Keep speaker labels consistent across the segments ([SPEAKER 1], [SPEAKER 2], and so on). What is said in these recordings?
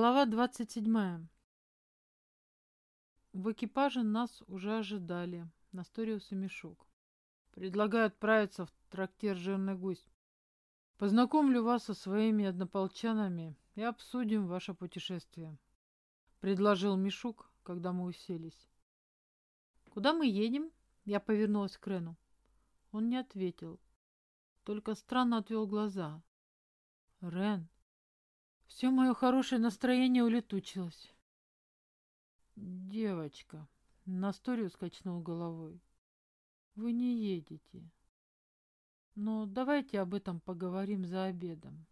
[SPEAKER 1] Глава 27. В экипаже нас уже ожидали. Насториус и Мешок. Предлагаю отправиться в трактир «Жирный гусь». Познакомлю вас со своими однополчанами и обсудим ваше путешествие. Предложил Мишук, когда мы уселись. Куда мы едем? Я повернулась к Рену. Он не ответил, только странно отвел глаза. Рен, все мое хорошее настроение улетучилось. Девочка, Насторию скачнул головой. Вы не едете. Но давайте об этом поговорим за обедом.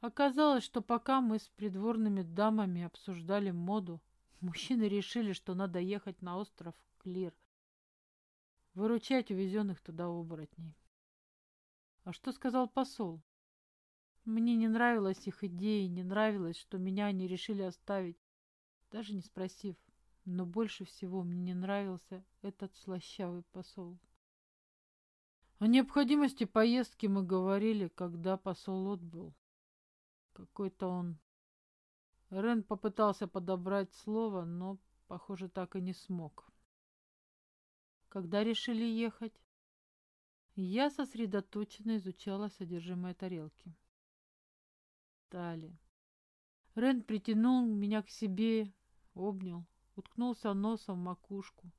[SPEAKER 1] Оказалось, что пока мы с придворными дамами обсуждали моду, мужчины решили, что надо ехать на остров Клир, выручать увезенных туда оборотней. А что сказал посол? Мне не нравилась их идея, не нравилось, что меня они решили оставить, даже не спросив. Но больше всего мне не нравился этот слащавый посол. О необходимости поездки мы говорили, когда посол отбыл. Какой-то он... Рен попытался подобрать слово, но, похоже, так и не смог. Когда решили ехать? Я сосредоточенно изучала содержимое тарелки. Тали. Рен притянул меня к себе, обнял, уткнулся носом в макушку.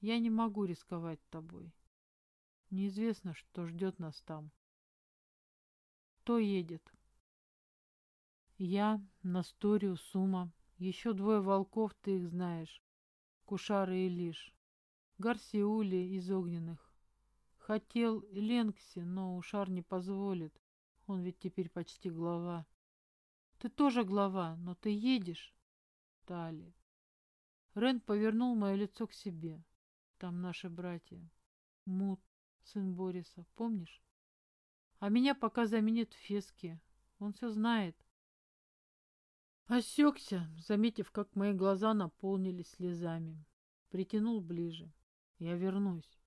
[SPEAKER 1] Я не могу рисковать тобой. Неизвестно, что ждет нас там. Кто едет? Я, Насторию, Сума, еще двое волков, ты их знаешь. Кушары и Лиш. Гарсиули из огненных. Хотел Ленкси, но Ушар не позволит. Он ведь теперь почти глава. Ты тоже глава, но ты едешь. Тали. Рен повернул мое лицо к себе. Там наши братья. Мут, сын Бориса, помнишь? А меня пока заменит Фески. Он все знает. Осекся, заметив, как мои глаза наполнились слезами. Притянул ближе. Я вернусь.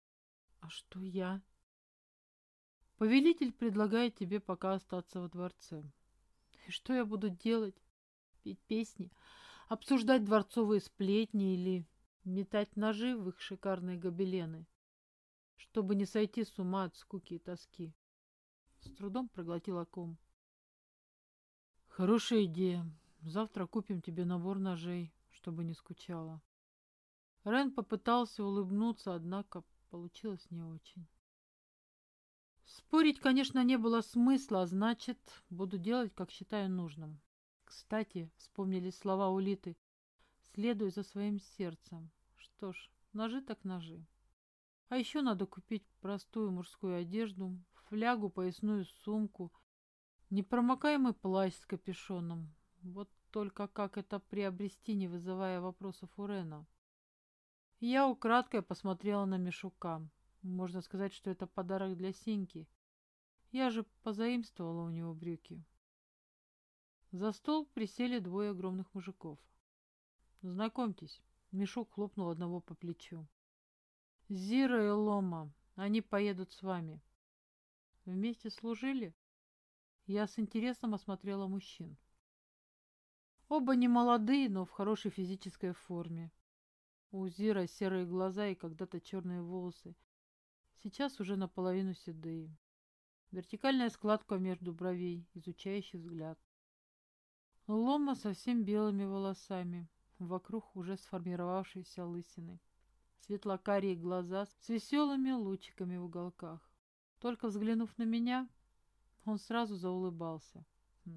[SPEAKER 1] А что я? Повелитель предлагает тебе пока остаться во дворце. И что я буду делать? Петь песни? Обсуждать дворцовые сплетни или метать ножи в их шикарные гобелены? чтобы не сойти с ума от скуки и тоски. С трудом проглотила ком. Хорошая идея. Завтра купим тебе набор ножей, чтобы не скучала. Рен попытался улыбнуться, однако получилось не очень. Спорить, конечно, не было смысла, а значит, буду делать, как считаю нужным. Кстати, вспомнили слова Улиты. Следуй за своим сердцем. Что ж, ножи так ножи. А еще надо купить простую мужскую одежду, флягу, поясную сумку, непромокаемый плащ с капюшоном. Вот только как это приобрести, не вызывая вопросов у Рена? Я украдкой посмотрела на Мишука. Можно сказать, что это подарок для Синьки. Я же позаимствовала у него брюки. За стол присели двое огромных мужиков. Знакомьтесь, Мишук хлопнул одного по плечу. Зира и Лома, они поедут с вами. Вместе служили? Я с интересом осмотрела мужчин. Оба не молодые, но в хорошей физической форме. У Зира серые глаза и когда-то черные волосы. Сейчас уже наполовину седые. Вертикальная складка между бровей, изучающий взгляд. Лома совсем белыми волосами, вокруг уже сформировавшейся лысины светлокарие глаза с веселыми лучиками в уголках. Только взглянув на меня, он сразу заулыбался.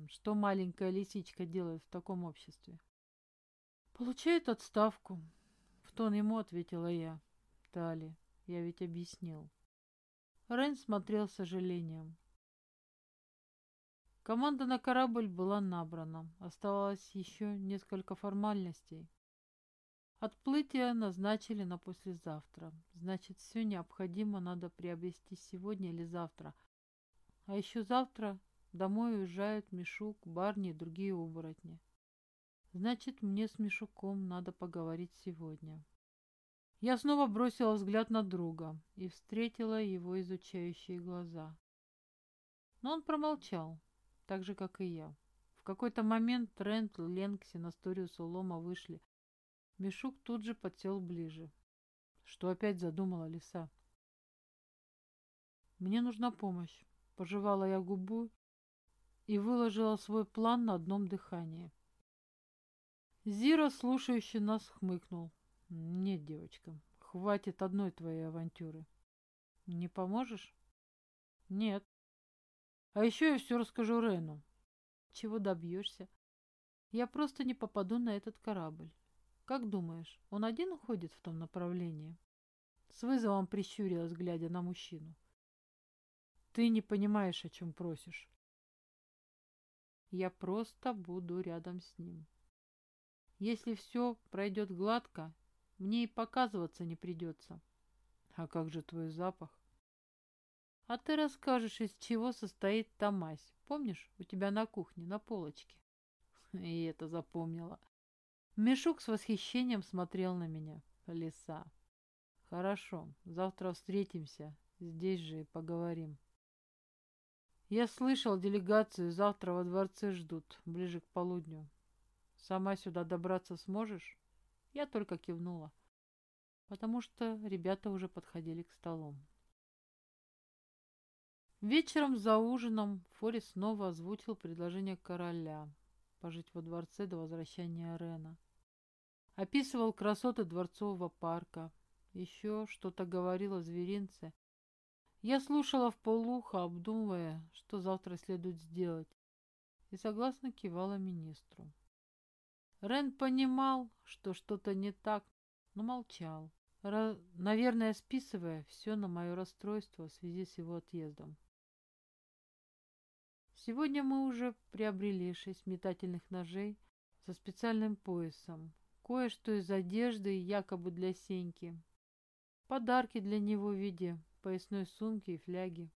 [SPEAKER 1] Что маленькая лисичка делает в таком обществе? Получает отставку. В тон ему ответила я. Тали, я ведь объяснил. Рен смотрел с сожалением. Команда на корабль была набрана. Оставалось еще несколько формальностей. Отплытие назначили на послезавтра. Значит, все необходимо надо приобрести сегодня или завтра. А еще завтра домой уезжают Мишук, Барни и другие оборотни. Значит, мне с Мишуком надо поговорить сегодня. Я снова бросила взгляд на друга и встретила его изучающие глаза. Но он промолчал, так же, как и я. В какой-то момент Трент, Ленкси, Насториус и Лома вышли. Мишук тут же подсел ближе. Что опять задумала лиса? Мне нужна помощь. Пожевала я губу и выложила свой план на одном дыхании. Зира, слушающий нас, хмыкнул. Нет, девочка, хватит одной твоей авантюры. Не поможешь? Нет. А еще я все расскажу Рену. Чего добьешься? Я просто не попаду на этот корабль. Как думаешь, он один уходит в том направлении? С вызовом прищурилась, глядя на мужчину. Ты не понимаешь, о чем просишь. Я просто буду рядом с ним. Если все пройдет гладко, мне и показываться не придется. А как же твой запах? А ты расскажешь, из чего состоит та мазь. Помнишь, у тебя на кухне, на полочке? И это запомнила. Мешок с восхищением смотрел на меня. Лиса. Хорошо, завтра встретимся. Здесь же и поговорим. Я слышал, делегацию завтра во дворце ждут, ближе к полудню. Сама сюда добраться сможешь? Я только кивнула, потому что ребята уже подходили к столу. Вечером за ужином Фори снова озвучил предложение короля пожить во дворце до возвращения Рена. Описывал красоты дворцового парка, еще что-то говорил о зверинце. Я слушала в полухо, обдумывая, что завтра следует сделать, и согласно кивала министру. Рен понимал, что что-то не так, но молчал, наверное, списывая все на мое расстройство в связи с его отъездом. Сегодня мы уже приобрели шесть метательных ножей со специальным поясом, кое-что из одежды якобы для Сеньки, подарки для него в виде поясной сумки и фляги.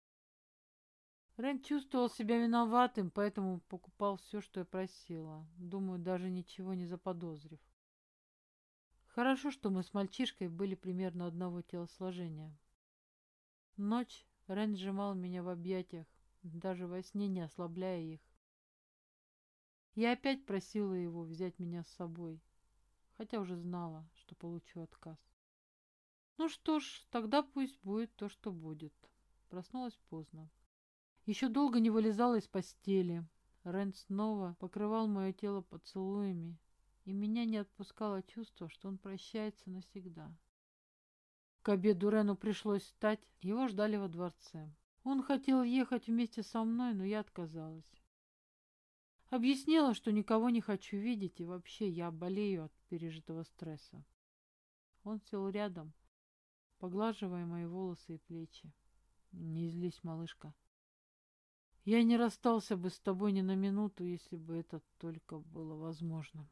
[SPEAKER 1] Рен чувствовал себя виноватым, поэтому покупал все, что я просила. Думаю, даже ничего не заподозрив. Хорошо, что мы с мальчишкой были примерно одного телосложения. Ночь Рен сжимал меня в объятиях, даже во сне не ослабляя их. Я опять просила его взять меня с собой, хотя уже знала, что получу отказ. Ну что ж, тогда пусть будет то, что будет. Проснулась поздно. Еще долго не вылезала из постели. Рен снова покрывал мое тело поцелуями, и меня не отпускало чувство, что он прощается навсегда. К обеду Рену пришлось встать, его ждали во дворце. Он хотел ехать вместе со мной, но я отказалась. Объяснила, что никого не хочу видеть, и вообще я болею от пережитого стресса. Он сел рядом, поглаживая мои волосы и плечи. Не злись, малышка. Я не расстался бы с тобой ни на минуту, если бы это только было возможно.